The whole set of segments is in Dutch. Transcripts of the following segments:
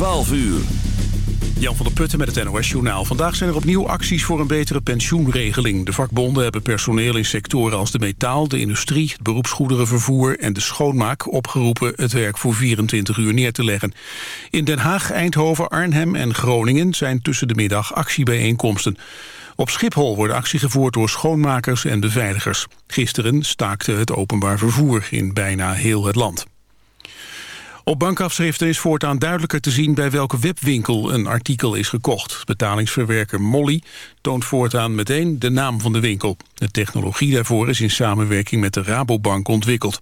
12 uur. Jan van der Putten met het NOS-journaal. Vandaag zijn er opnieuw acties voor een betere pensioenregeling. De vakbonden hebben personeel in sectoren als de metaal, de industrie... het beroepsgoederenvervoer en de schoonmaak opgeroepen... het werk voor 24 uur neer te leggen. In Den Haag, Eindhoven, Arnhem en Groningen... zijn tussen de middag actiebijeenkomsten. Op Schiphol wordt actie gevoerd door schoonmakers en beveiligers. Gisteren staakte het openbaar vervoer in bijna heel het land. Op bankafschriften is voortaan duidelijker te zien bij welke webwinkel een artikel is gekocht. Betalingsverwerker Molly toont voortaan meteen de naam van de winkel. De technologie daarvoor is in samenwerking met de Rabobank ontwikkeld.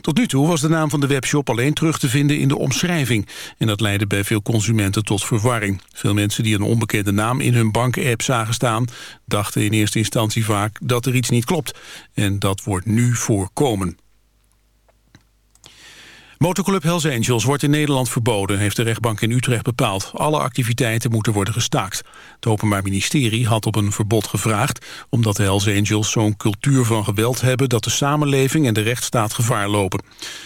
Tot nu toe was de naam van de webshop alleen terug te vinden in de omschrijving. En dat leidde bij veel consumenten tot verwarring. Veel mensen die een onbekende naam in hun bankapp zagen staan... dachten in eerste instantie vaak dat er iets niet klopt. En dat wordt nu voorkomen. Motorclub Hells Angels wordt in Nederland verboden, heeft de rechtbank in Utrecht bepaald. Alle activiteiten moeten worden gestaakt. Het Openbaar Ministerie had op een verbod gevraagd... omdat de Hells Angels zo'n cultuur van geweld hebben... dat de samenleving en de rechtsstaat gevaar lopen.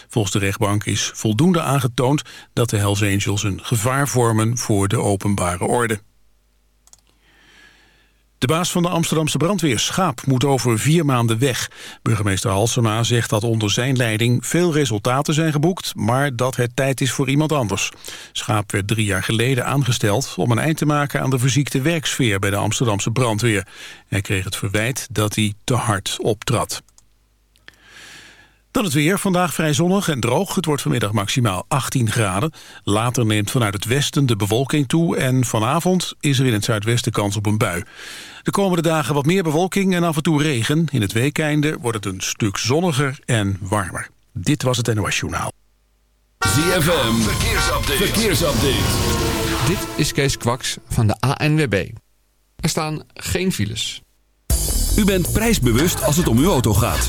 Volgens de rechtbank is voldoende aangetoond... dat de Hells Angels een gevaar vormen voor de openbare orde. De baas van de Amsterdamse brandweer, Schaap, moet over vier maanden weg. Burgemeester Halsema zegt dat onder zijn leiding veel resultaten zijn geboekt... maar dat het tijd is voor iemand anders. Schaap werd drie jaar geleden aangesteld om een eind te maken... aan de verziekte werksfeer bij de Amsterdamse brandweer. Hij kreeg het verwijt dat hij te hard optrad. Dan het weer. Vandaag vrij zonnig en droog. Het wordt vanmiddag maximaal 18 graden. Later neemt vanuit het westen de bewolking toe... en vanavond is er in het zuidwesten kans op een bui. De komende dagen wat meer bewolking en af en toe regen. In het weekeinde wordt het een stuk zonniger en warmer. Dit was het NOS Journaal. ZFM, verkeersupdate. verkeersupdate. Dit is Kees Kwaks van de ANWB. Er staan geen files. U bent prijsbewust als het om uw auto gaat.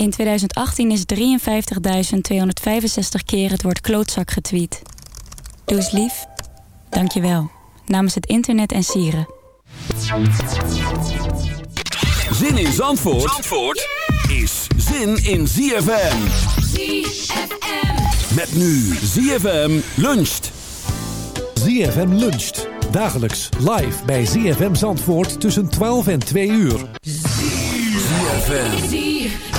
In 2018 is 53.265 keer het woord klootzak getweet. Doe eens lief. Dank je wel. Namens het internet en sieren. Zin in Zandvoort, Zandvoort is zin in ZFM. ZFM. Met nu ZFM luncht. ZFM luncht. Dagelijks live bij ZFM Zandvoort tussen 12 en 2 uur. ZFM.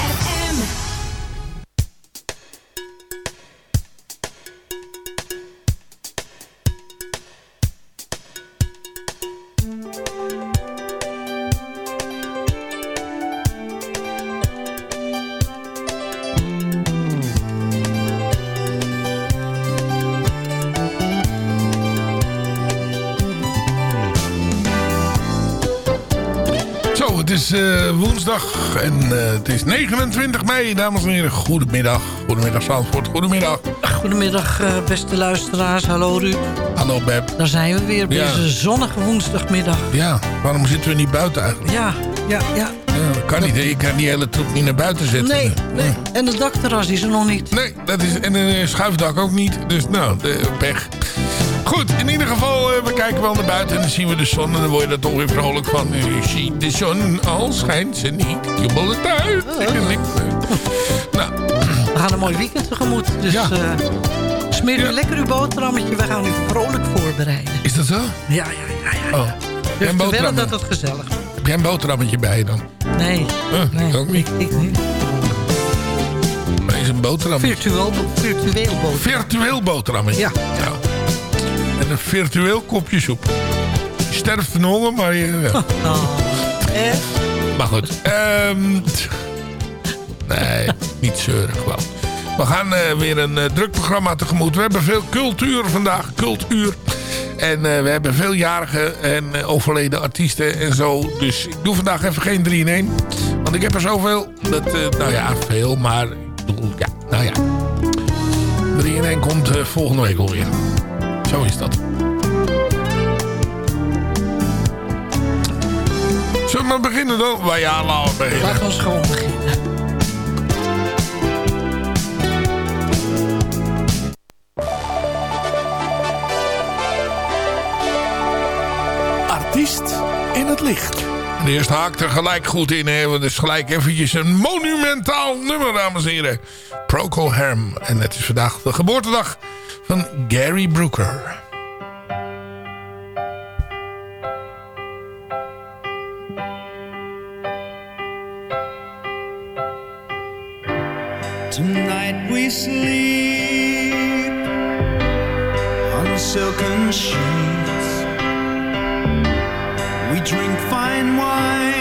Woensdag en eh, het is 29 mei, dames en heren. Goedemiddag. Goedemiddag Zandvoort. Goedemiddag. Goedemiddag, eh, beste luisteraars. Hallo Ruud. Hallo Beb. Daar zijn we weer op Ja. deze zonnige woensdagmiddag. Ja, waarom zitten we niet buiten eigenlijk? Ja, ja, ja. Ja, dat kan niet. Je kan die hele troep niet naar buiten zetten. Nee, nee. En de dakterras is er nog niet. Nee, dat is, en een schuifdak ook niet. Dus nou, de, pech. Goed, in ieder geval, eh, we kijken wel naar buiten en dan zien we de zon. En dan word je er toch weer vrolijk van. U ziet de zon, al schijnt ze niet. Jubel het uit. Nou, We gaan een mooi weekend tegemoet. Dus Ja. eh smeer u lekker uw boterhammetje. We gaan u vrolijk voorbereiden. is dat zo? Ja, ja, ja. ja. Oh. Dus boterham? willen dat het gezellig. Heb jij een boterhammetje bij je dan? Nee, Eh, nee. ook niet. Ik, ik niet. Maar is een boterhammetje. Virtueel, virtueel boterham. Virtueel boterhammetje. Ja. En een virtueel kopje soep. Je sterft van honger, maar je... Ja. Oh, eh? Maar goed. ehm, nee, niet zeuren gewoon. We gaan eh, weer een eh, druk programma tegemoet. We hebben veel cultuur vandaag. Cultuur. En we hebben veel jarige en overleden artiesten en zo. Dus ik doe vandaag even geen 3 in 1. Want ik heb er zoveel. Dat, nou ja, veel. Maar ik bedoel, ja, nou ja. 3 in 1 komt volgende week alweer. Zo is dat. Zullen we maar beginnen dan? Maar ja, laten we beginnen. Laten we gewoon beginnen. Artiest in het licht. De eerste haakt er gelijk goed in. Hè? Want het is gelijk eventjes een monumentaal nummer, dames en heren. Procol Harum. En het is vandaag de geboortedag van Gary Brooker. Tonight we sleep on silken sheets. We drink fine wine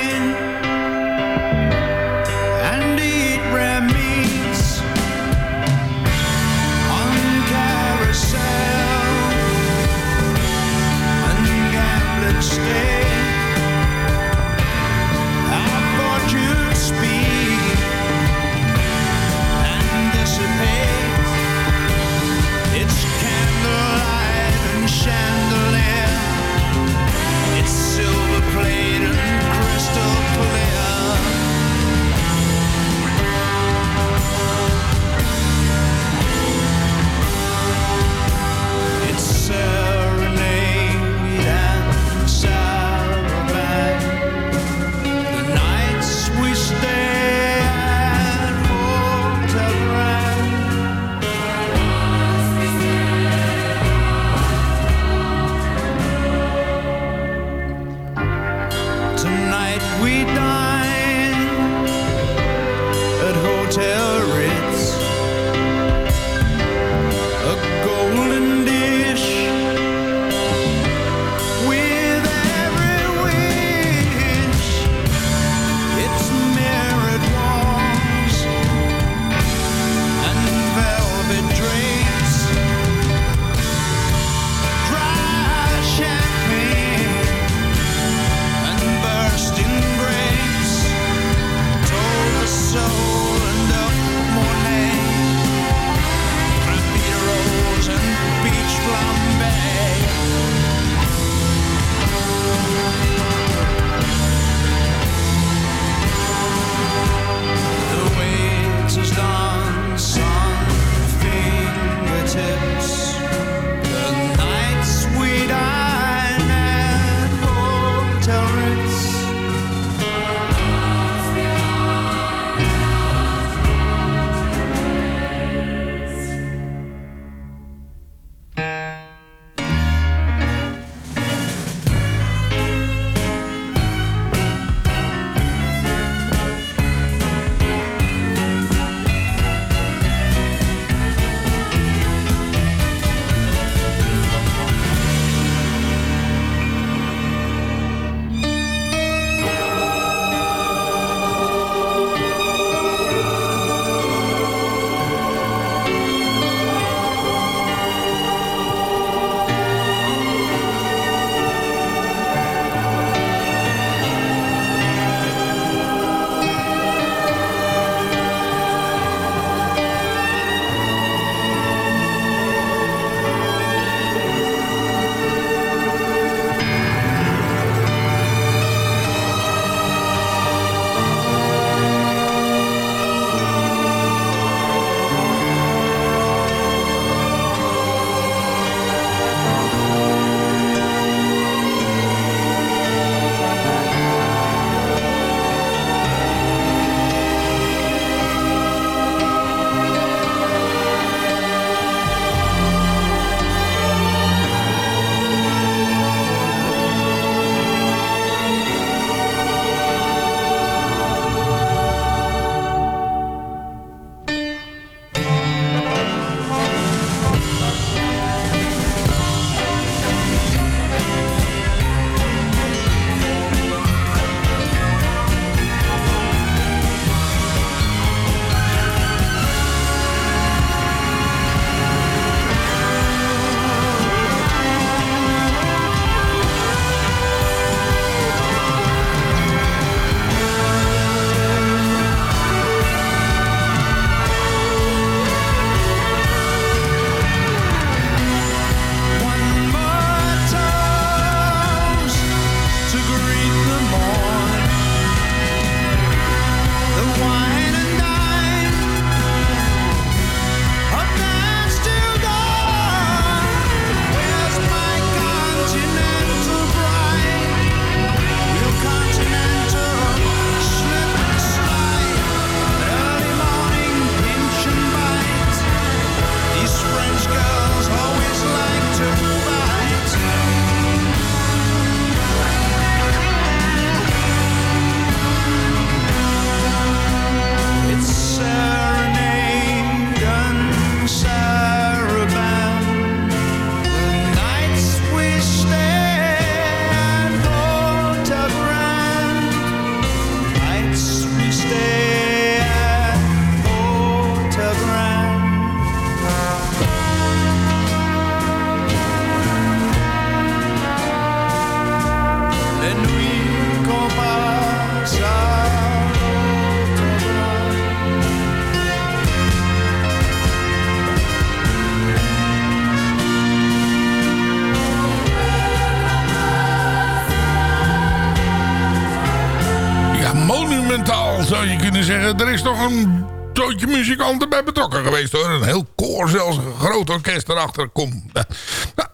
geweest hoor. Een heel koor, zelfs een groot orkest erachter. Kom, nou,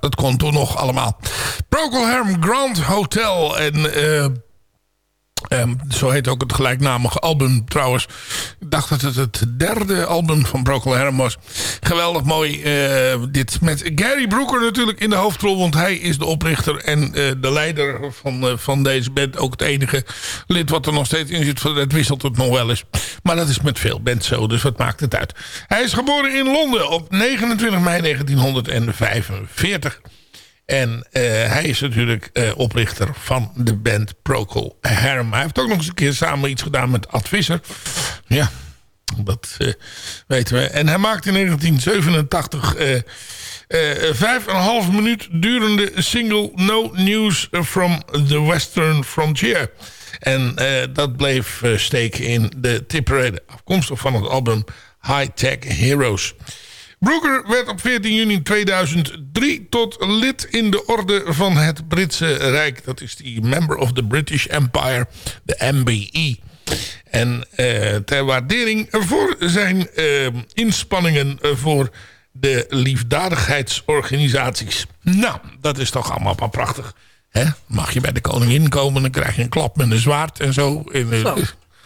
dat kon toen nog allemaal. Procol Grand Hotel en... eh, Ehm, zo heet ook het gelijknamige album trouwens. Ik dacht dat het het derde album van Procol Harum was. Geweldig mooi. eh, dit met Gary Brooker natuurlijk in de hoofdrol. Want hij is de oprichter en eh, de leider van, eh, van deze band. Ook het enige lid wat er nog steeds in zit. Het wisselt het nog wel eens. Maar dat is met veel bands zo. Dus wat maakt het uit. Hij is geboren in Londen op 29 mei 1945. En eh, hij is natuurlijk eh, oprichter van de band Procol Harum. Hij heeft ook nog eens een keer samen iets gedaan met Ad Visser. Ja, dat eh, weten we. En hij maakte in 1987 eh, eh, vijf en een half minuut durende single No News from the Western Frontier. En dat bleef steken in de tipparade. Afkomstig van het album High Tech Heroes. Brooker werd op 14 juni 2003 tot lid in de orde van het Britse Rijk. Dat is die Member of the British Empire, de MBE. En eh, ter waardering voor zijn eh, inspanningen voor de liefdadigheidsorganisaties. Nou, dat is toch allemaal wel prachtig. Mag je bij de koningin komen, dan krijg je een klap met een zwaard en zo. En, eh, Zo.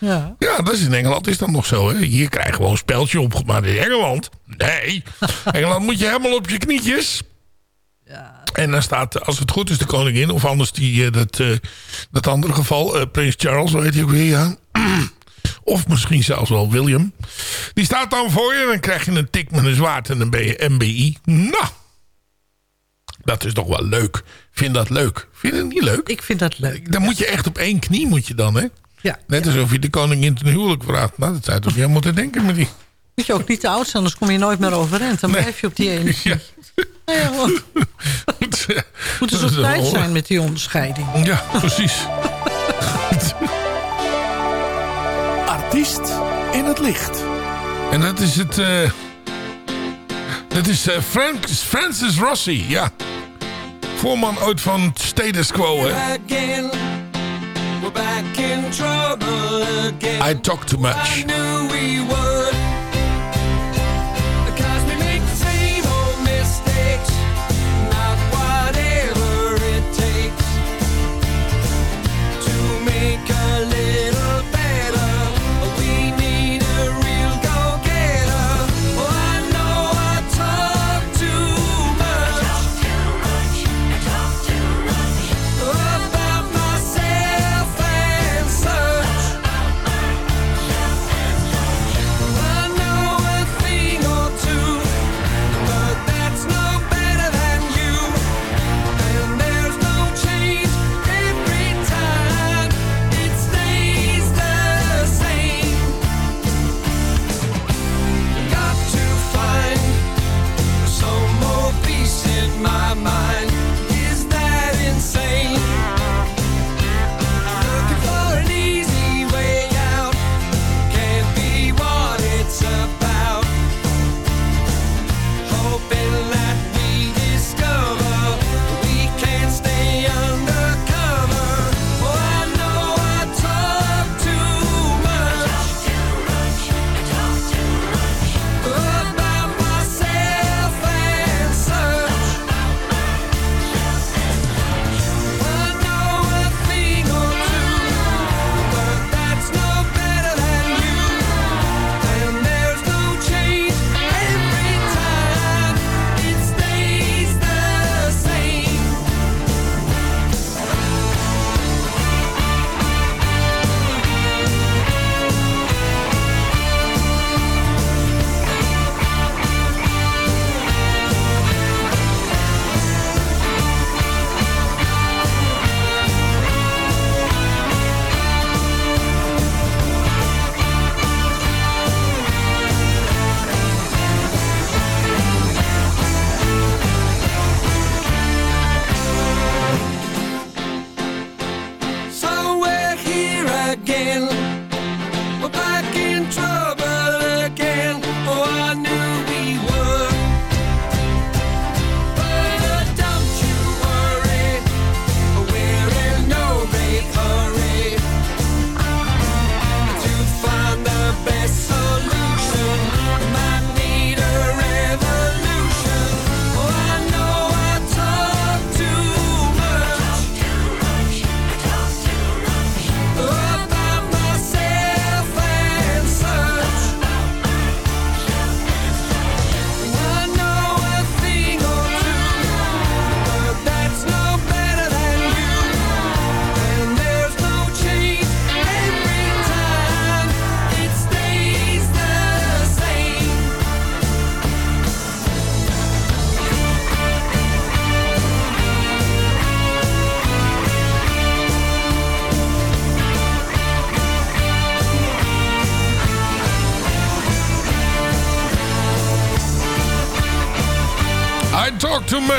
Ja. ja, dat is in Engeland is dat nog zo. Hè? Hier krijg je gewoon een speltje op. Maar in Engeland, nee. Engeland moet je helemaal op je knietjes. En dan staat, als het goed is, de koningin. Of anders die, eh, dat, eh, dat andere geval. eh, Prins Charles, heet hij ook weer, ja. Of misschien zelfs wel William. Die staat dan voor je. En dan krijg je een tik met een zwaard en dan ben je MBI. Nou, dat is toch wel leuk. Vind dat leuk. Vind je het niet leuk? Ik vind dat leuk. Dan moet je echt op één knie, moet je dan, hè? Ja. Net alsof je de koningin ten huwelijk vraagt. Nou, dat zou je toch niet helemaal te denken met die... Moet je ook niet te oud zijn, anders kom je nooit meer overeind. Dan blijf je op die ene. Ja. Nou ja. Moeten ze op tijd zijn met die onderscheiding. Ja, precies. Artiest in het licht. En dat is het... eh, dat is eh, Frank, Francis Rossi, ja. Voorman ooit van Status Quo, hè. I talk too much.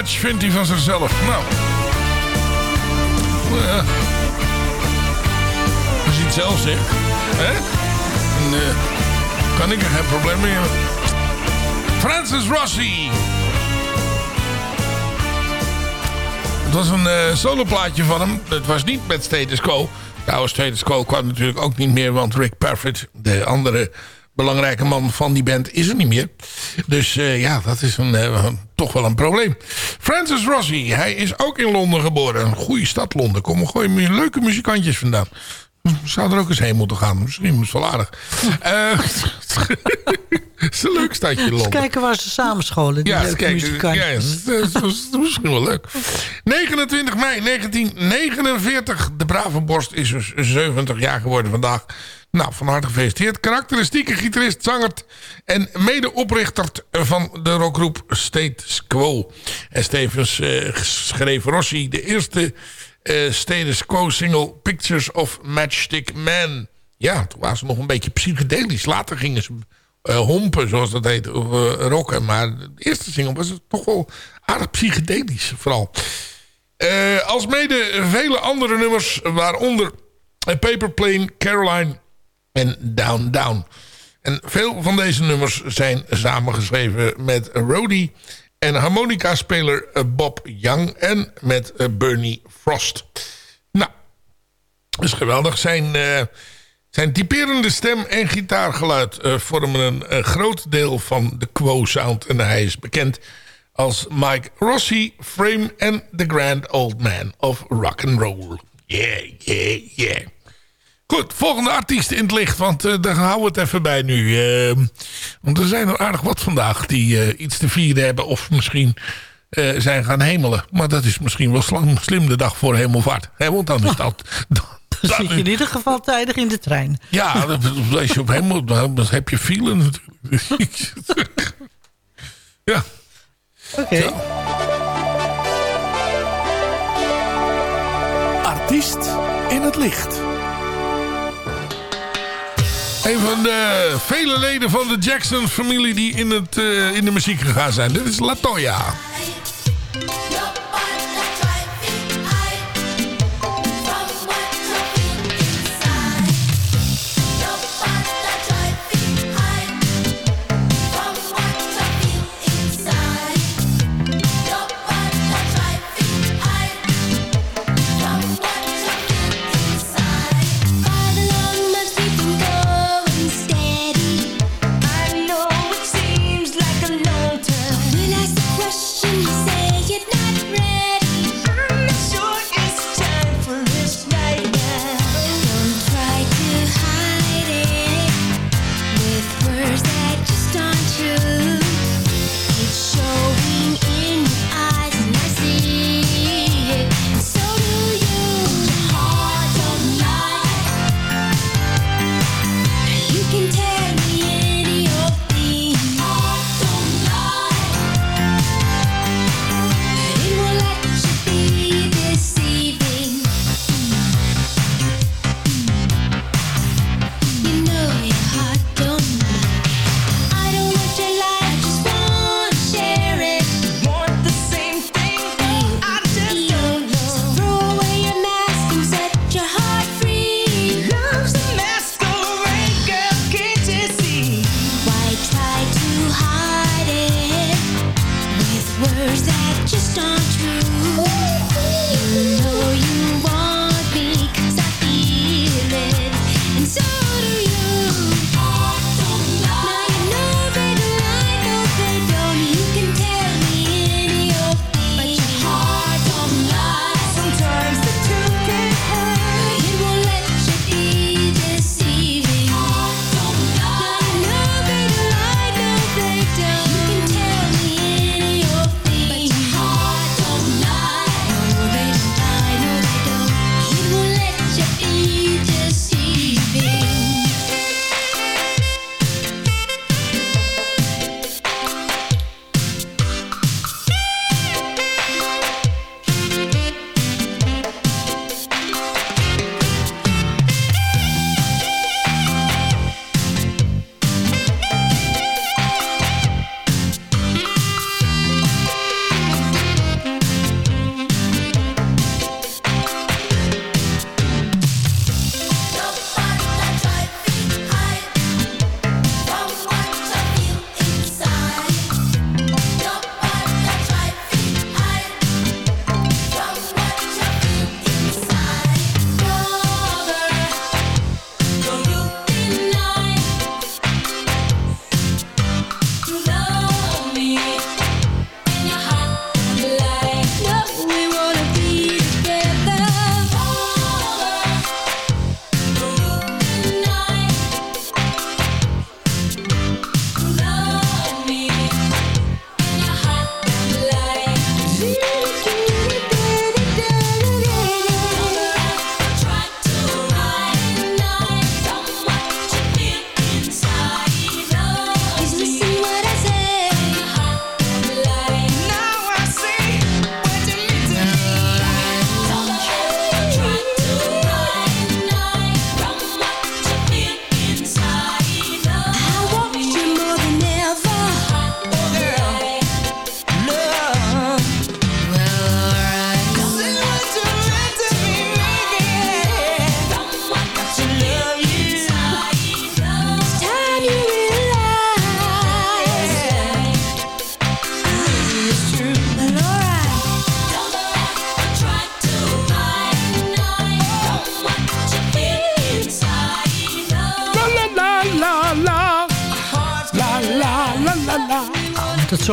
Vindt hij van zichzelf. Nou. Ja. Als hij het zelf zegt. Hè? Eh, kan ik er geen probleem mee. Francis Rossi. Het was een eh soloplaatje van hem. Het was niet met Status Quo. Trouwens, Status Quo kwam natuurlijk ook niet meer... want Rick Parfitt, de andere belangrijke man van die band, is er niet meer. Dus eh, ja, dat is een, eh, toch wel een probleem. Francis Rossi, hij is ook in Londen geboren. Een goede stad Londen. Komen mu- leuke muzikantjes vandaan. Zou er ook eens heen moeten gaan. Misschien is het wel aardig. Eh, Het is een leuk stadje Eens Londen. kijken waar ze samenscholen, die Ja, leuke ja, dat, is, dat is misschien wel leuk. 29 mei 1949. De brave borst is dus 70 jaar geworden vandaag. Nou, van harte gefeliciteerd. Karakteristieke gitarist, zanger en medeoprichter van de rockgroep Status Quo. En Stevens eh, schreef Rossi de eerste eh, Status Quo single Pictures of Matchstick Man. Ja, toen waren ze nog een beetje psychedelisch. Later gingen ze eh, hompen, zoals dat heet, of rocken. Maar de eerste single was het toch wel aardig psychedelisch, vooral. Als mede vele andere nummers, waaronder eh, Paper Plane, Caroline en Down Down. En veel van deze nummers zijn samengeschreven met Rody en harmonica-speler eh, Bob Young en met eh, Bernie Frost. Nou, dat is geweldig. Zijn, eh, zijn typerende stem en gitaargeluid vormen een, eh, groot deel van de Quo-sound. En hij is bekend als Mike Rossi, Frame en The Grand Old Man of Rock and Roll. Yeah, yeah, yeah. Goed, volgende artiest in het licht, want eh, daar houden we het even bij nu. Eh, want er zijn er aardig wat vandaag die eh, iets te vieren hebben of misschien eh, zijn gaan hemelen. Maar dat is misschien wel slim, slim de dag voor hemelvaart. Hè, want dan is dat... dan- Dan zit je in ieder geval tijdig in de trein. ja, dan- als je op hemel, dan dan heb je file natuurlijk. ja. Oké. Artiest in het licht. Een van de vele leden van de Jackson-familie die in, het, eh, in de muziek gegaan zijn. Dit is Latoya.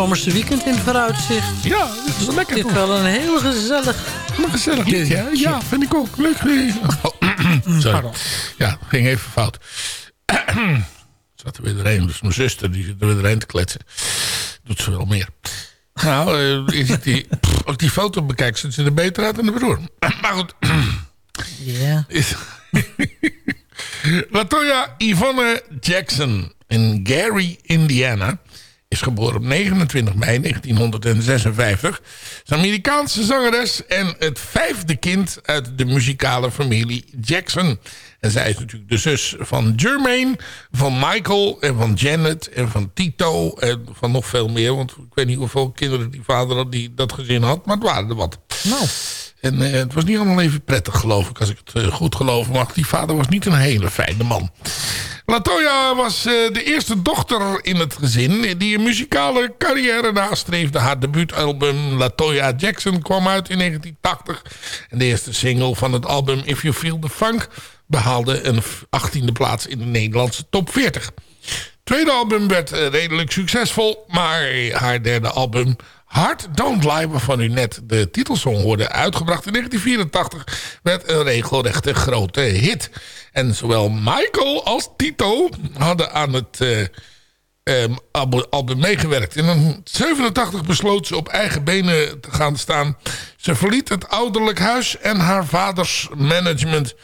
Zomerse weekend in het vooruitzicht. Ja, dat is wel lekker Dit toch? wel een heel gezellig... Een gezellig liedje, hè? Ja, vind ik ook. Leuk. Oh, sorry. Ja, ging even fout. Zat er weer doorheen. Dus mijn zuster, die zit er weer doorheen te kletsen. Doet ze wel meer. Nou, eh, is die, pff, als ik die foto bekijk, ziet ze er beter uit dan de broer. Maar goed. Ja. Is- Latoya Yvonne Jackson in Gary, Indiana... is geboren op 29 mei 1956. Is Amerikaanse zangeres en het vijfde kind uit de muzikale familie Jackson. En zij is natuurlijk de zus van Jermaine, van Michael en van Janet en van Tito en van nog veel meer. Want ik weet niet hoeveel kinderen die vader had die dat gezin had, maar het waren er wat. Nou. En eh, het was niet allemaal even prettig, geloof ik, als ik het eh, goed geloven mag. Die vader was niet een hele fijne man. Latoya was eh, de eerste dochter in het gezin die een muzikale carrière nastreefde. Haar debuutalbum Latoya Jackson kwam uit in 1980. En de eerste single van het album If You Feel The Funk behaalde een 18e plaats in de Nederlandse top 40. Tweede album werd redelijk succesvol, maar haar derde album Heart Don't Lie, waarvan u net de titelsong hoorde, uitgebracht in 1984, werd een regelrechte grote hit. En zowel Michael als Tito hadden aan het eh, ehm, albu- album meegewerkt. In 1987 besloot ze op eigen benen te gaan staan. Ze verliet het ouderlijk huis en haar vaders management.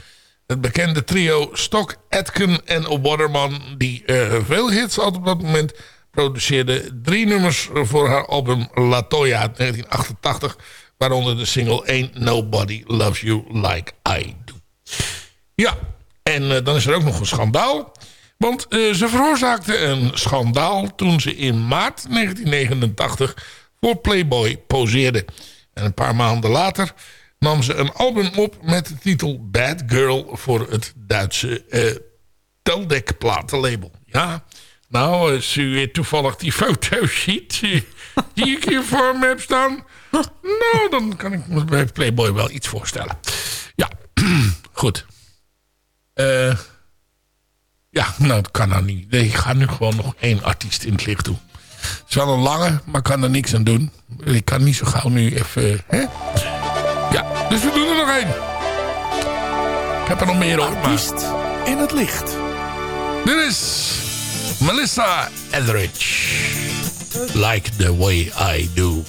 Het bekende trio Stock, Atkin en Waterman... die eh, veel hits had op dat moment... produceerde drie nummers voor haar album Latoya uit 1988... waaronder de single Ain't Nobody Loves You Like I Do. Ja, en eh, dan is er ook nog een schandaal. Want eh, ze veroorzaakte een schandaal toen ze in maart 1989 voor Playboy poseerde. En een paar maanden later nam ze een album op met de titel Bad Girl voor het Duitse eh Teldec platenlabel. Ja, nou, als u toevallig die foto ziet die ik hier voor me heb staan... nou, dan kan ik me bij Playboy wel iets voorstellen. Ja, goed. Eh... Ja, nou, dat kan nou niet. Nee, ik ga nu gewoon nog één artiest in het licht doen. Het is wel een lange, maar ik kan er niks aan doen. Ik kan niet zo gauw nu even... Hè? Ja, dus we doen er nog één. Ik heb er nog meer hoor, Artiest in het licht. Dit is Melissa Etheridge. Like the way I do.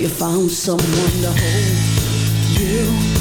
You found someone to hold you.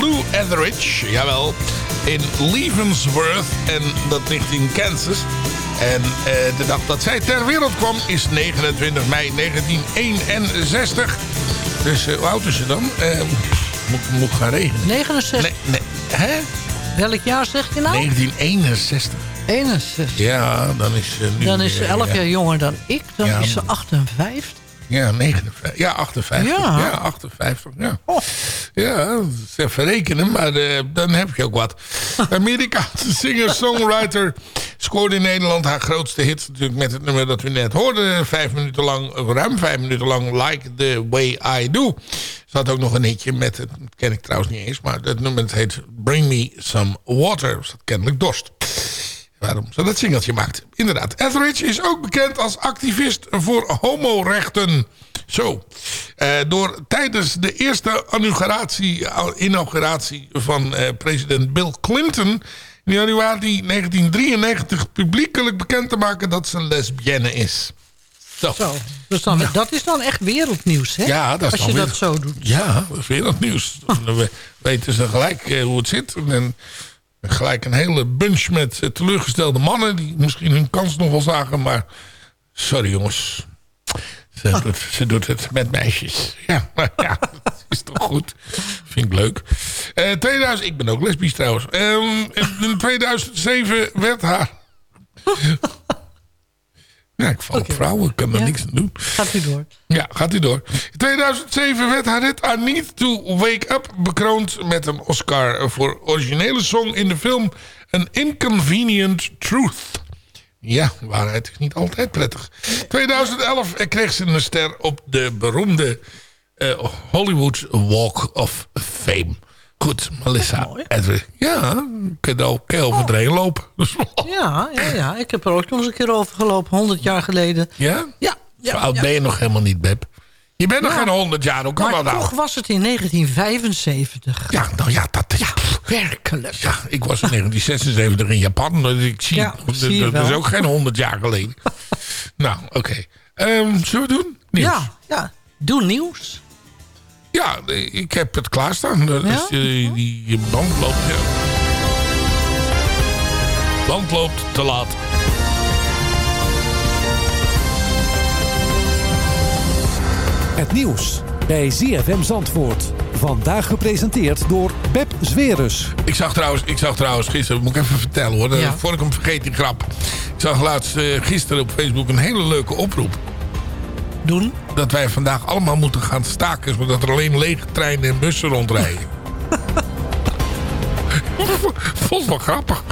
Lou Etheridge, jawel, in Leavenworth en dat ligt in Kansas. En eh, de dag dat zij ter wereld kwam is 29 mei 1961. Dus eh, hoe oud is ze dan? Eh, moet, moet gaan regenen. 69. Nee, nee. Hè? Welk jaar zeg je nou? 1961. 61. Ja, dan is ze nu... Dan is ze eh, 11 ja. jaar jonger dan ik. Dan Ja, is ze 58. Ja, 59. Ja, 58. Ja. Ja, 58. Ja, ja dat is even rekenen, maar eh, dan heb je ook wat. Amerikaanse singer-songwriter scoorde in Nederland haar grootste hit. Natuurlijk met het nummer dat we net hoorden. Vijf minuten lang, ruim vijf minuten lang, Like the Way I Do. Ze had ook nog een hitje met, het ken ik trouwens niet eens, maar het nummer heet Bring Me Some Water. Ze had kennelijk dorst waarom ze dat singeltje maakt. Inderdaad, Etheridge is ook bekend als activist voor homorechten. Zo. Eh, door tijdens de eerste inauguratie, inauguratie van eh, president Bill Clinton... in januari 1993 publiekelijk bekend te maken dat ze een lesbienne is. Zo. Zo. Dus dan, dat is dan echt wereldnieuws, hè? Ja, dat is Als dan je dat zo doet. Ja, dat is wereldnieuws. Dan we- weten ze gelijk eh, hoe het zit. En gelijk een hele bunch met eh, teleurgestelde mannen... die misschien hun kans nog wel zagen, maar... Sorry jongens. Ze, doet, ze doet het met meisjes. Ja, maar ja, dat is toch goed. Vind ik leuk. Eh 2000, ik ben ook lesbisch trouwens. Ehm, in 2007 werd haar... Ja, ik val op vrouwen, ik kan er Ja. niks aan doen. Gaat u door. Ja, gaat u door. In 2007 werd haar hit I Need to Wake Up bekroond met een Oscar voor originele song in de film An Inconvenient Truth. Ja, waarheid is niet altijd prettig. 2011 kreeg ze een ster op de beroemde eh, Hollywood Walk of Fame. Goed, Melissa Edwards. Ja, kan je kan je over het heen lopen. Ja, ja, ja, ik heb er ook nog eens een keer over gelopen, 100 jaar geleden. Ja? Ja. Zo oud ben je nog helemaal niet, Beb. Je bent nog geen 100 jaar, hoe kan Maar dat nou? toch was het in 1975. Ja, nou ja, dat... Ja, werkelijk. Ja, ik was in 1976 in Japan. dus Ik zie, Ja, dat, zie je dat is ook geen 100 jaar geleden. nou, oké. Ehm, zullen we doen? Nieuws? Ja, ja, doe nieuws. Ja, eh, ik heb het klaarstaan. Dat Ja? is, eh, die band loopt... Ja. Band loopt te laat. Het nieuws bij ZFM Zandvoort. Vandaag gepresenteerd door Beb Zwerus. Ik zag trouwens, ik zag trouwens gisteren, moet ik even vertellen hoor. Ja. Voor ik hem vergeet die grap. Ik zag laatst eh, gisteren op Facebook een hele leuke oproep. Doen? Dat wij vandaag allemaal moeten gaan staken. Zodat er alleen lege treinen en bussen rondrijden. Vond wel grappig.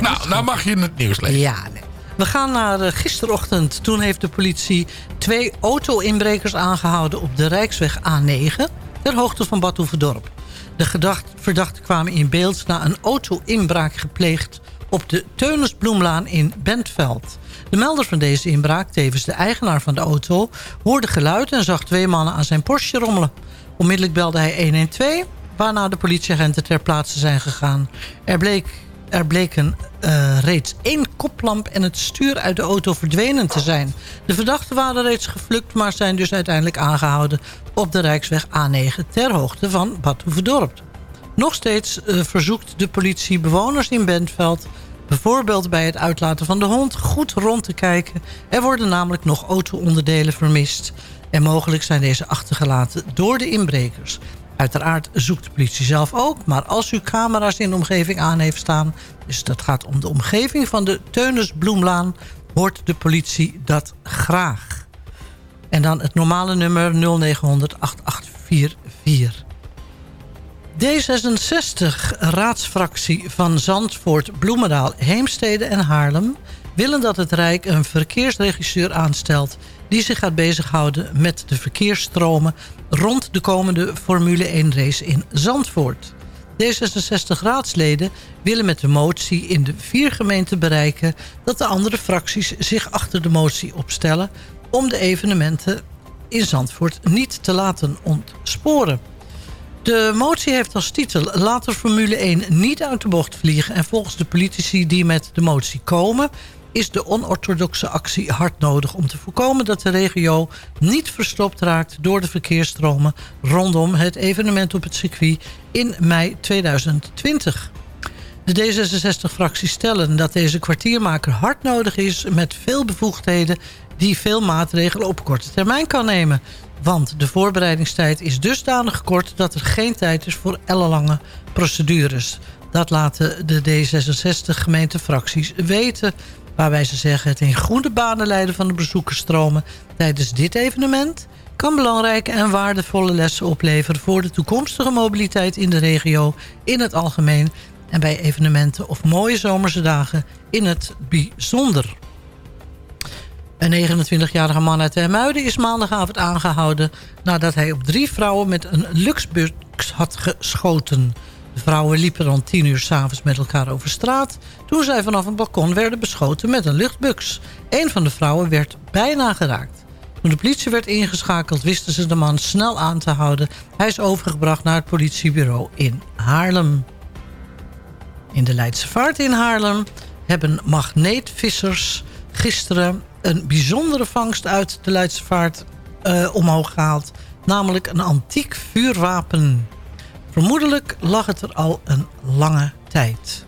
Nou, nou mag je het nieuws lezen. Ja, nee. We gaan naar eh, gisterochtend. Toen heeft de politie twee auto-inbrekers aangehouden op de Rijksweg A9... ter hoogte van Bad Hoeverdorp. De verdachten kwamen in beeld na een auto-inbraak gepleegd... op de Teunisbloemlaan in Bentveld. De melder van deze inbraak, tevens de eigenaar van de auto... hoorde geluid en zag twee mannen aan zijn Porsche rommelen. Onmiddellijk belde hij 112, waarna de politieagenten ter plaatse zijn gegaan. Er bleek er bleken eh, reeds één koplamp en het stuur uit de auto verdwenen te zijn. De verdachten waren reeds gevlucht, maar zijn dus uiteindelijk aangehouden... op de Rijksweg A9 ter hoogte van Bad Hoeverdorp. Nog steeds eh, verzoekt de politie bewoners in Bentveld... bijvoorbeeld bij het uitlaten van de hond goed rond te kijken. Er worden namelijk nog auto-onderdelen vermist. En mogelijk zijn deze achtergelaten door de inbrekers. Uiteraard zoekt de politie zelf ook. Maar als u camera's in de omgeving aan heeft staan... dus dat gaat om de omgeving van de Teunisbloemlaan... hoort de politie dat graag. En dan het normale nummer 0900 8844. D66-raadsfractie van Zandvoort, Bloemendaal, Heemstede en Haarlem... willen dat het Rijk een verkeersregisseur aanstelt... die zich gaat bezighouden met de verkeersstromen... rond de komende Formule 1-race in Zandvoort. D66-raadsleden willen met de motie in de vier gemeenten bereiken... dat de andere fracties zich achter de motie opstellen... om de evenementen in Zandvoort niet te laten ontsporen. De motie heeft als titel... Laat de Formule 1 niet uit de bocht vliegen... en volgens de politici die met de motie komen... is de onorthodoxe actie hard nodig... om te voorkomen dat de regio niet verstopt raakt... door de verkeersstromen rondom het evenement op het circuit in mei 2020. De D66-fracties stellen dat deze kwartiermaker hard nodig is... met veel bevoegdheden die veel maatregelen op korte termijn kan nemen. Want de voorbereidingstijd is dusdanig kort... dat er geen tijd is voor ellenlange procedures. Dat laten de D66-gemeentefracties weten... waarbij ze zeggen het in goede banen leiden van de bezoekersstromen... tijdens dit evenement kan belangrijke en waardevolle lessen opleveren... voor de toekomstige mobiliteit in de regio in het algemeen... en bij evenementen of mooie zomerse dagen in het bijzonder. Een 29-jarige man uit Hermuiden is maandagavond aangehouden... nadat hij op drie vrouwen met een luxbus had geschoten. De vrouwen liepen rond 10 uur s'avonds met elkaar over straat... toen zij vanaf een balkon werden beschoten met een luchtbux. Een van de vrouwen werd bijna geraakt. Toen de politie werd ingeschakeld wisten ze de man snel aan te houden. Hij is overgebracht naar het politiebureau in Haarlem. In de Leidse Vaart in Haarlem hebben magneetvissers gisteren een bijzondere vangst uit de Leidse Vaart eh, omhoog gehaald. Namelijk een antiek vuurwapen. Vermoedelijk lag het er al een lange tijd.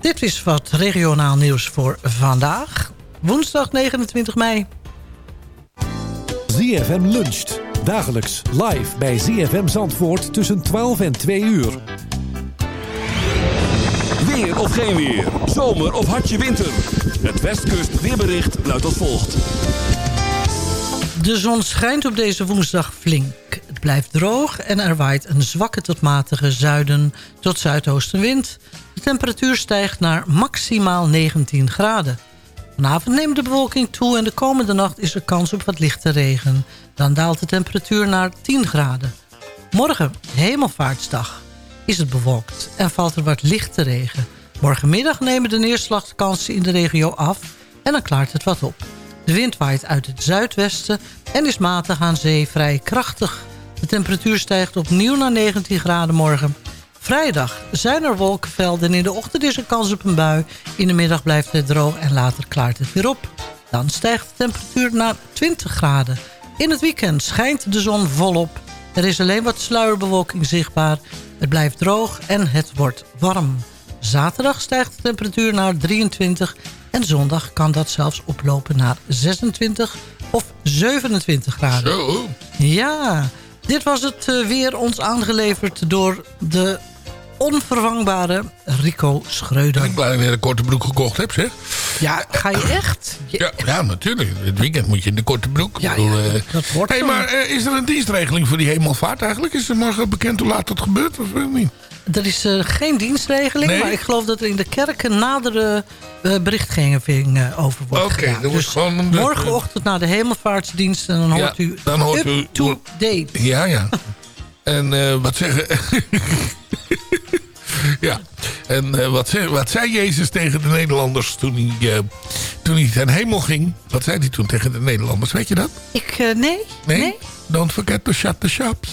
Dit is wat regionaal nieuws voor vandaag. Woensdag 29 mei. ZFM luncht. Dagelijks live bij ZFM Zandvoort tussen 12 en 2 uur. Weer of geen weer. Zomer of hartje winter. Het Westkust weerbericht luidt als volgt. De zon schijnt op deze woensdag flink. Blijft droog en er waait een zwakke tot matige zuiden tot zuidoostenwind. De temperatuur stijgt naar maximaal 19 graden. Vanavond neemt de bewolking toe en de komende nacht is er kans op wat lichte regen. Dan daalt de temperatuur naar 10 graden. Morgen, hemelvaartsdag, is het bewolkt en valt er wat lichte regen. Morgenmiddag nemen de neerslagkansen in de regio af en dan klaart het wat op. De wind waait uit het zuidwesten en is matig aan zee vrij krachtig. De temperatuur stijgt opnieuw naar 19 graden morgen. Vrijdag zijn er wolkenvelden en in de ochtend is er kans op een bui. In de middag blijft het droog en later klaart het weer op. Dan stijgt de temperatuur naar 20 graden. In het weekend schijnt de zon volop. Er is alleen wat sluierbewolking zichtbaar. Het blijft droog en het wordt warm. Zaterdag stijgt de temperatuur naar 23 en zondag kan dat zelfs oplopen naar 26 of 27 graden. Zo. Ja, dit was het eh, weer ons aangeleverd door de onvervangbare Rico Schreuder. Ik blij dat ik weer een korte broek gekocht heb, zeg. Ja, ga je echt? Ja, ja, natuurlijk. Het weekend moet je in de korte broek. Ja, bedoel, ja, eh, dat wordt hey, maar eh, is er een dienstregeling voor die hemelvaart eigenlijk? Is er morgen bekend hoe laat dat gebeurt of niet? Er is eh, geen dienstregeling, Nee? maar ik geloof dat er in de kerken nadere eh, berichtgeving eh, over wordt Oké, dan wordt Dus gewoon een- morgenochtend naar de hemelvaartsdienst en dan Ja, hoort u dan hoort up u- to date. Ja, ja. En wat zeggen... ja. En wat, zei, wat zei Jezus tegen de Nederlanders toen hij, toen hij ten hemel ging? Wat zei hij toen tegen de Nederlanders? Weet je dat? Ik, eh, nee, Nee? Don't forget to shut the shops.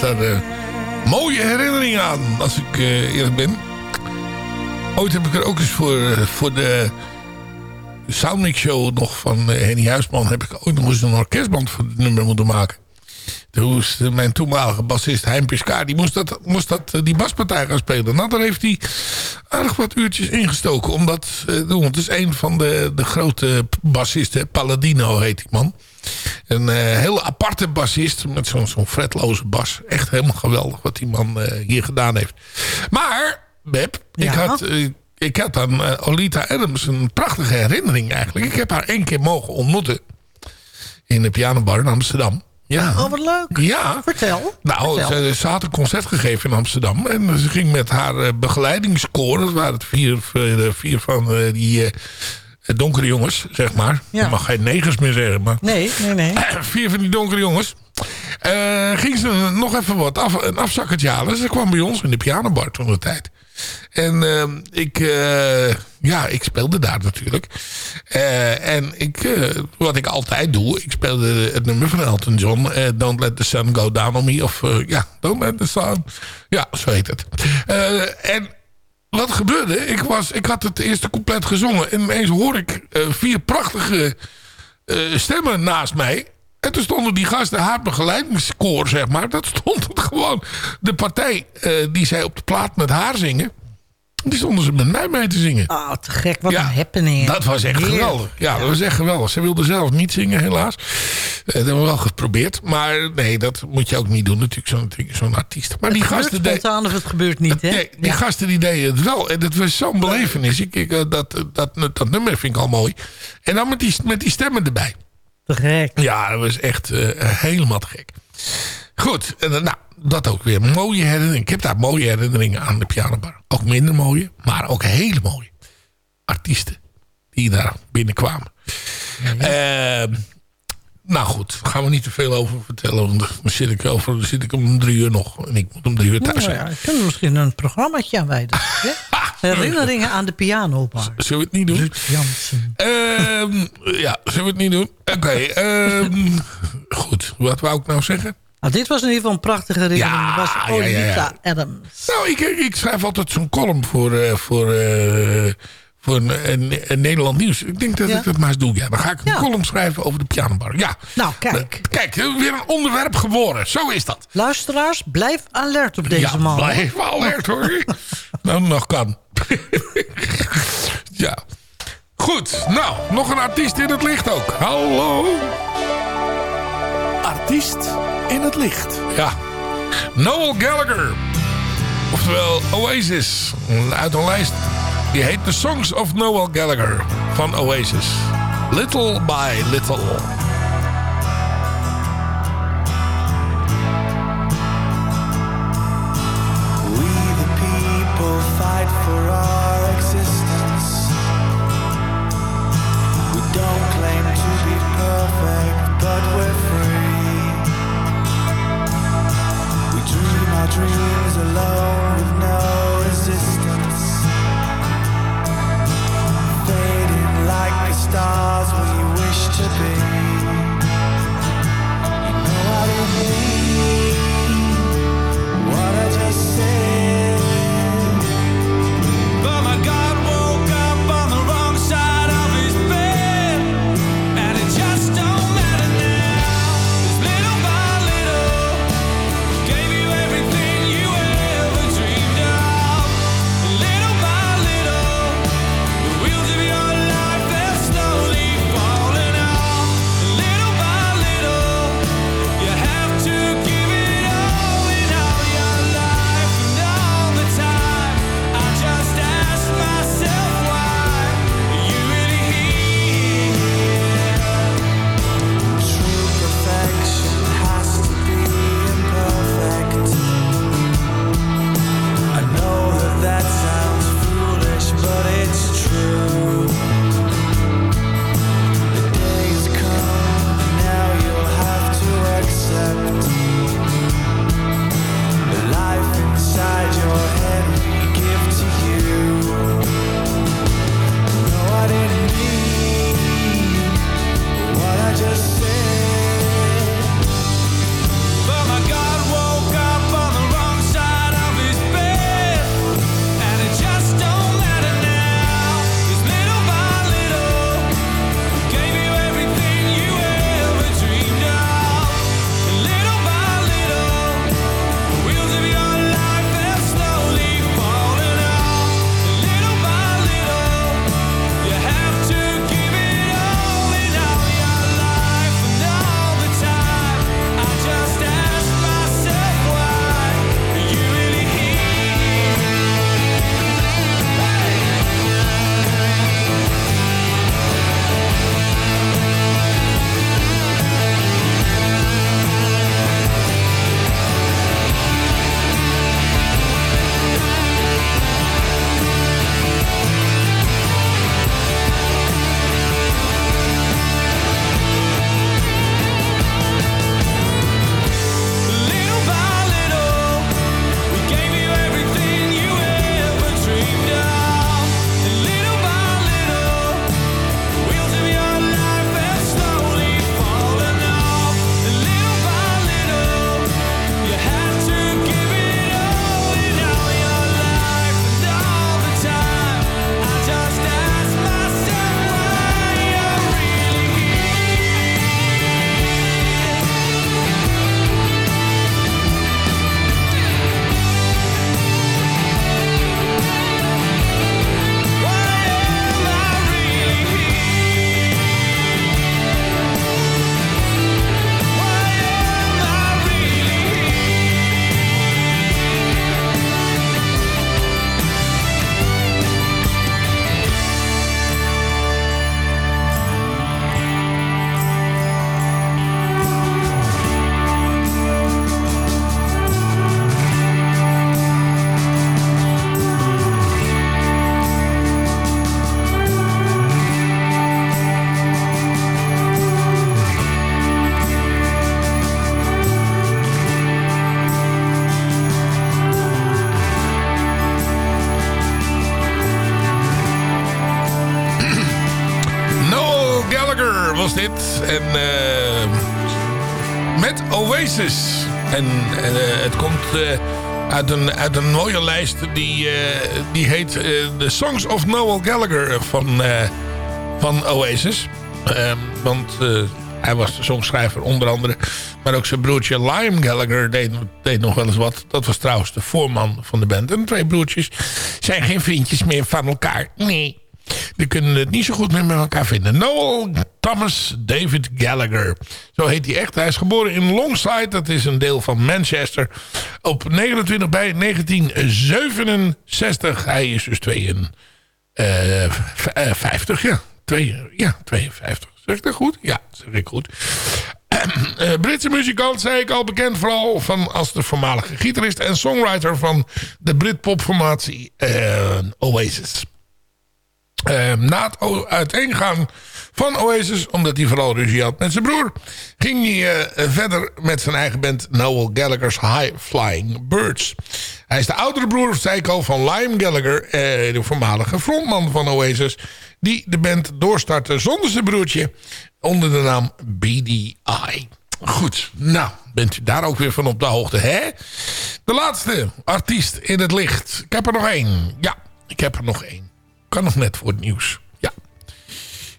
Heb daar eh, mooie herinneringen aan, als ik eh, eerlijk ben. Ooit heb ik er ook eens voor, eh, voor de Soundmix Show nog van Henny Huisman... heb ik ooit nog eens een orkestband voor het nummer moeten maken. Toen mijn toenmalige bassist Hein Piscaar... die moest, dat, moest dat, die baspartij gaan spelen. Nou, daar heeft hij aardig wat uurtjes ingestoken om dat te doen. Het is een van de, de grote bassisten. Palladino heet die man. Een eh, hele aparte bassist met zo'n zo'n fretloze bas. Echt helemaal geweldig wat die man eh, hier gedaan heeft. Maar, Beb, ik had... eh, ik had aan Olita Adams een prachtige herinnering eigenlijk. Ik heb haar één keer mogen ontmoeten. In de pianobar in Amsterdam. Ja. Oh, wat leuk. Ja. Vertel. Nou, Vertel. ze, ze had een concert gegeven in Amsterdam. En ze ging met haar begeleidingskoor. Dat waren het vier, vier, van die donkere jongens, zeg maar. Ja. Je mag geen negers meer zeggen. Maar Nee, nee, nee. vier van die donkere jongens. Eh, ging ze nog even wat af, een afzakkertje halen. Ze kwam bij ons in de pianobar toen de tijd. En eh, ik, eh, ja, ik speelde daar natuurlijk. Eh, en ik, eh, wat ik altijd doe, ik speelde het nummer van Elton John. eh, Don't Let the Sun Go Down on Me. Of eh, ja, Don't Let the Sun. Ja, zo heet het. Eh, en wat gebeurde? Ik, was, ik had het eerste couplet gezongen. En ineens hoor ik eh, vier prachtige eh, stemmen naast mij. En toen stonden die gasten, haar begeleidingskoor, zeg maar. Dat stond gewoon. De partij eh, die zij op de plaat met haar zingen. Die stonden ze met mij mee te zingen. Oh, te gek. Wat een happening. Dat was echt Heerlijk. geweldig. Ja, dat was echt geweldig. Ze wilde zelf niet zingen, helaas. Eh, Dat hebben we wel geprobeerd. Maar nee, dat moet je ook niet doen natuurlijk, zo'n zo'n artiest. Maar die het gebeurt gasten deden... spontaan of het gebeurt niet, hè? Nee, die gasten die deden het wel. En dat was zo'n belevenis. Ik, ik, eh, dat, dat, dat, nummer vind ik al mooi. En dan met die, met die stemmen erbij. Te gek. Ja, dat was echt eh, helemaal te gek. Goed, en, dan, nou, dat ook weer mooie herinneringen. Ik heb daar mooie herinneringen aan de pianobar. Ook minder mooie, maar ook hele mooie artiesten die daar binnenkwamen. Ehm, nou goed, daar gaan we niet te veel over vertellen. Want dan zit ik, over, dan zit ik om drie uur nog. En ik moet om drie uur thuis Nou zijn. ja, kunnen we misschien een programmaatje aanwijden. hè? Herinneringen aan de pianobar. Zullen we het niet doen? Ruud Jansen. Ehm, ja, zullen we het niet doen? Oké, ehm, goed. Wat wou ik nou zeggen? Nou, dit was in ieder geval een prachtige herinnering. Ja, was ja, ja, ja. Olivia Adams. Nou, ik, ik schrijf altijd zo'n column voor, eh, voor, eh, voor een, een, een Nederland nieuws. Ik denk dat ik dat maar eens doe. Ja, dan ga ik een column schrijven over de pianobar. Ja. Nou, kijk. Kijk, weer een onderwerp geboren. Zo is dat. Luisteraars, blijf alert op deze ja, man. blijf alert hoor. nou, nog kan. ja. Goed, nou, nog een artiest in het licht ook. Hallo. Artiest in het licht. Ja. Noel Gallagher. Oftewel Oasis. Uit een lijst. Die heet The Songs of Noel Gallagher van Oasis. Little by Little. Alone with no resistance. Fading like the stars we wish to be. Uit, een, uit een mooie lijst die, eh, die heet eh, The Songs of Noel Gallagher van, eh, van Oasis. Ehm, want hij was de songschrijver onder andere. Maar ook zijn broertje Liam Gallagher deed, deed nog wel eens wat. Dat was trouwens de voorman van de band. En de twee broertjes zijn geen vriendjes meer van elkaar. Nee. Die kunnen het niet zo goed meer met elkaar vinden. Noel Thomas David Gallagher. Zo heet hij echt. Hij is geboren in Longside. Dat is een deel van Manchester. Op 29 bij 1967. Hij is dus 52. eh, v- eh, 50, ja. Ja, 52. Zeg dat goed? Ja, zeg ik goed. Eh, Britse muzikant, zei ik al, bekend vooral van als de voormalige gitarist en songwriter van de Britpop-formatie eh, Oasis. Eh, na het uiteengaan van Oasis, omdat hij vooral ruzie had met zijn broer, ging hij eh, verder met zijn eigen band Noel Gallagher's High Flying Birds. Hij is de oudere broer, zei ik al, van Liam Gallagher, eh, de voormalige frontman van Oasis, die de band doorstartte zonder zijn broertje onder de naam BDI. Goed, nou, bent u daar ook weer van op de hoogte, hè? De laatste artiest in het licht. Ik heb er nog één. Ja, ik heb er nog één. Kan nog net voor het nieuws. Ja.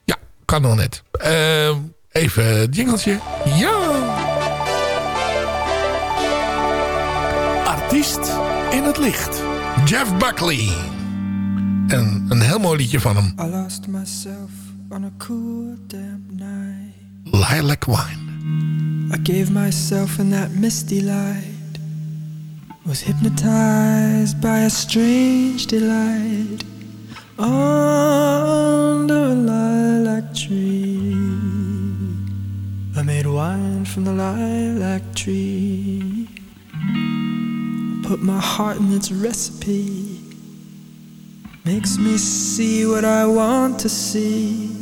Ja, kan nog net. Eh, even het jingeltje. Ja. Artiest in het licht. Jeff Buckley. En een heel mooi liedje van hem. I lost myself on a cool damp night. Lilac Wine. I gave myself in that misty light. Was hypnotized by a strange delight. Under a lilac tree. I made wine from the lilac tree. I put my heart in its recipe. Makes me see what I want to see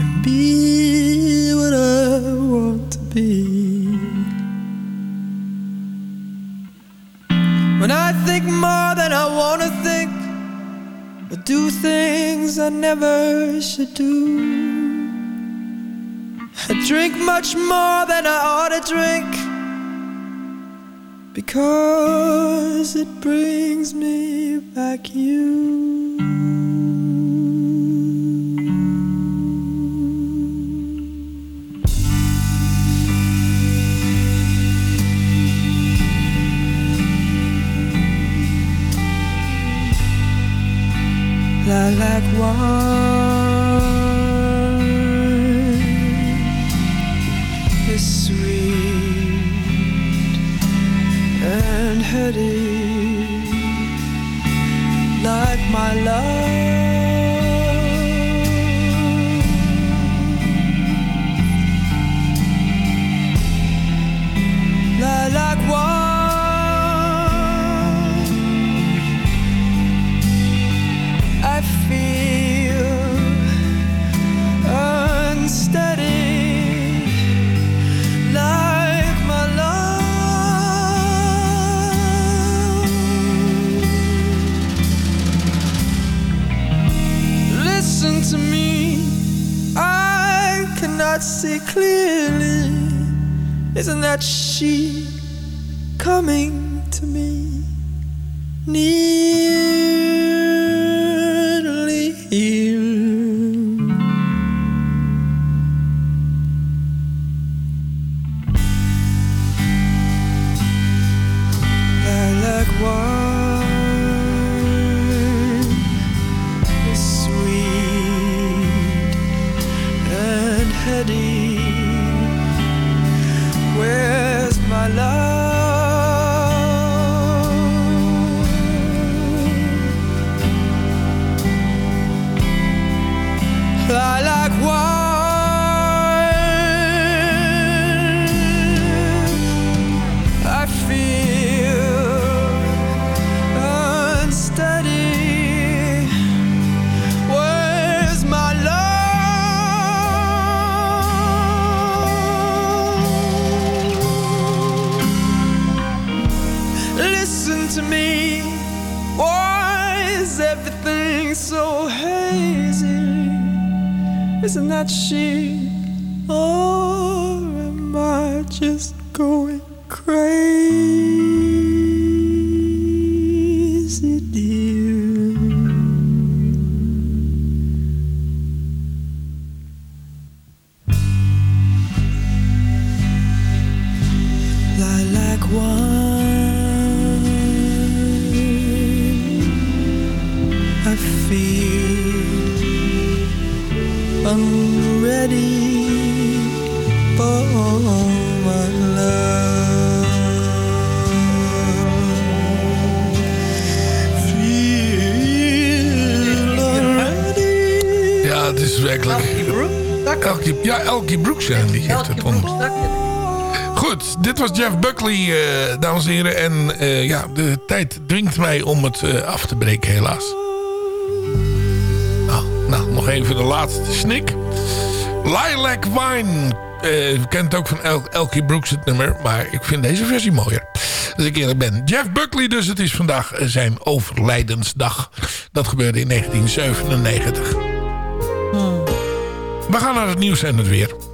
and be what I want to be. When I think more than I want to think, I do things I never should do. I drink much more than I ought to drink because it brings me back you. Lilac that she dames en heren. En eh, ja, de tijd dwingt mij om het eh, af te breken, helaas. Nou, nou, nog even de laatste snik. Lilac Wine. Je kent ook van El Elkie Brooks, het nummer. Maar ik vind deze versie mooier. Als ik eerlijk ben. Jeff Buckley dus. Het is vandaag zijn overlijdensdag. Dat gebeurde in 1997. We gaan naar het nieuws en het weer.